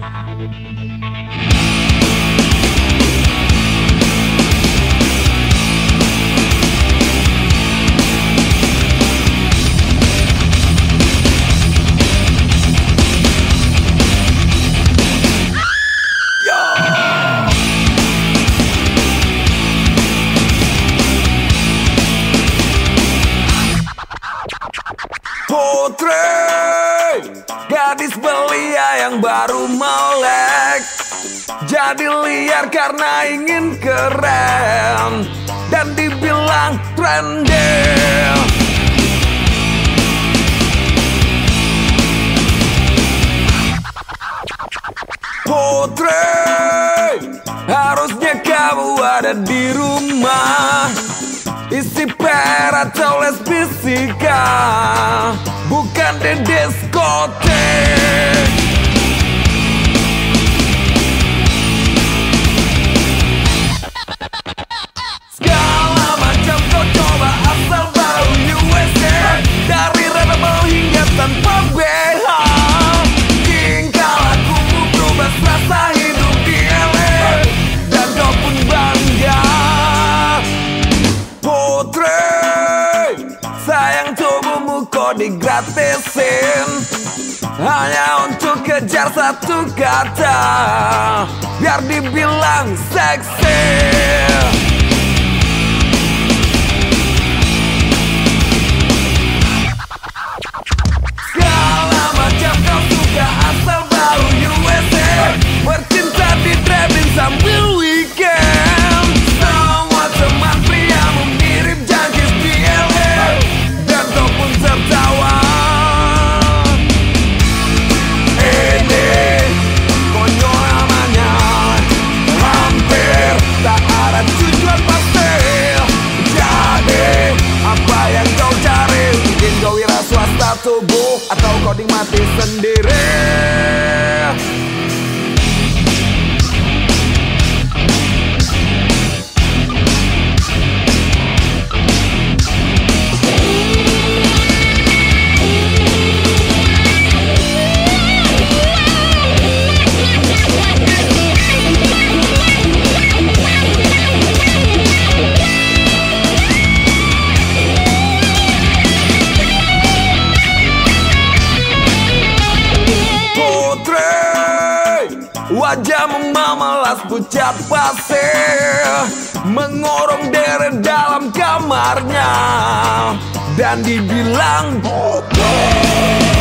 Thank you. Putri. Gadis belia yang baru melek. Jadi liar karena ingin keren. Dan dibilang trending. Putri Harusnya kamu ada di rumah Sipera atau les bisika Bukan di diskotek digratisin Hanya untuk kejar satu kata Biar dibilang seksi Atau kau nikmati sendiri Wajahmu memelas pucat pasir Mengurung diri dalam kamarnya. Dan dibilang Segala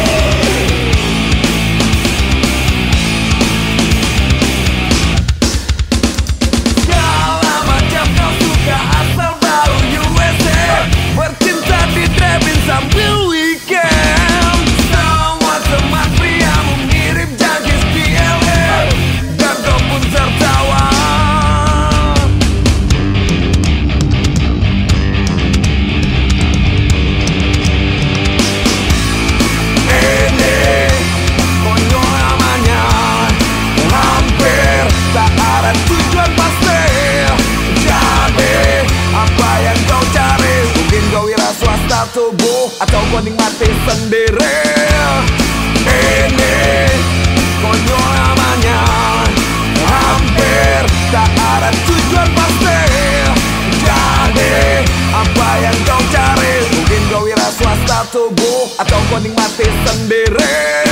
tubuh Atau kau nikmati sendiri. Ini konyol namanya. Hampir tak ada tujuan pasti. Jadi apa yang kau cari? Mungkin kau wira swasta tubuh Atau kau nikmati sendiri.